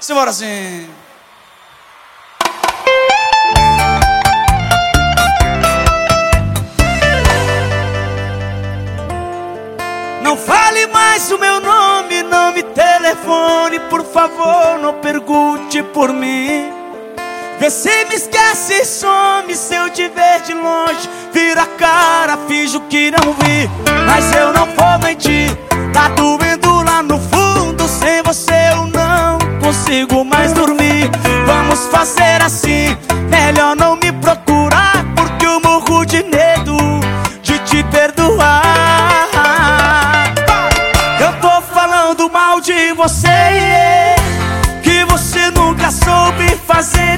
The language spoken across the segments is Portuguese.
Simbora assim. Não fale mais o meu nome, não me telefone, por favor, não pergunte por mim. Vê se me esquece e some se eu te ver de longe. Vira a cara, finjo que não vi, mas eu não vou mentir. Assim, melhor não me procurar, porque eu morro de medo de te perdoar. Eu tô falando mal de você, que você nunca soube fazer.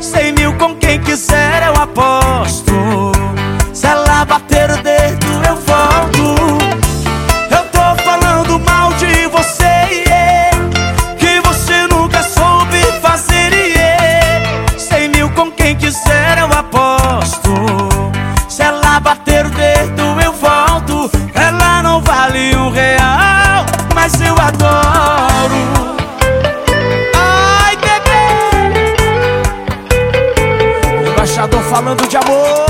Cem mil com quem quiser Embaixador falando de amor.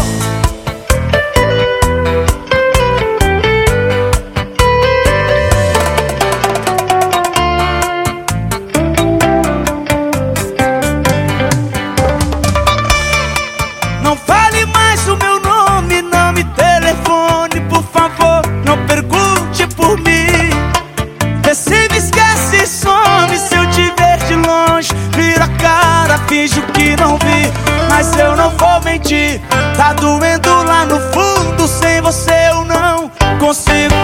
Não fale mais o meu nome, não me telefone, por favor, não pergunte por mim. Vê se me esquece e some se eu te ver de longe. Vira a cara, finjo que não vi, mas eu Tá doendo lá no fundo, sem você eu não consigo.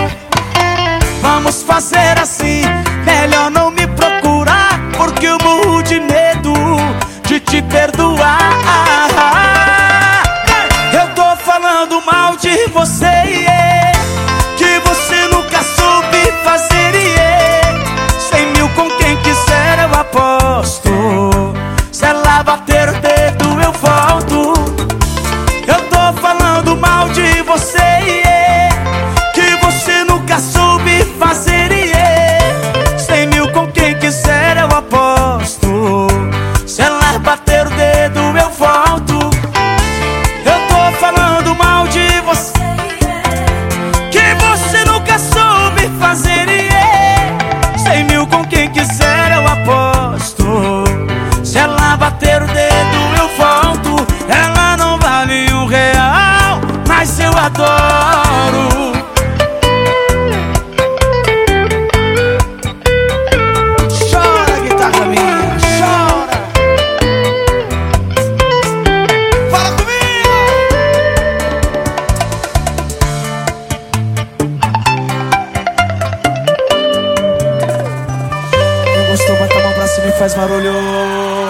Vamos fazer assim, melhor não me procurar, porque eu morro de medo de te perdoar. Eu tô falando mal de você, yeah, que você nunca soube fazer, yeah. Cem mil com quem quiser eu aposto. Se ela bater mil com quem faz barulho.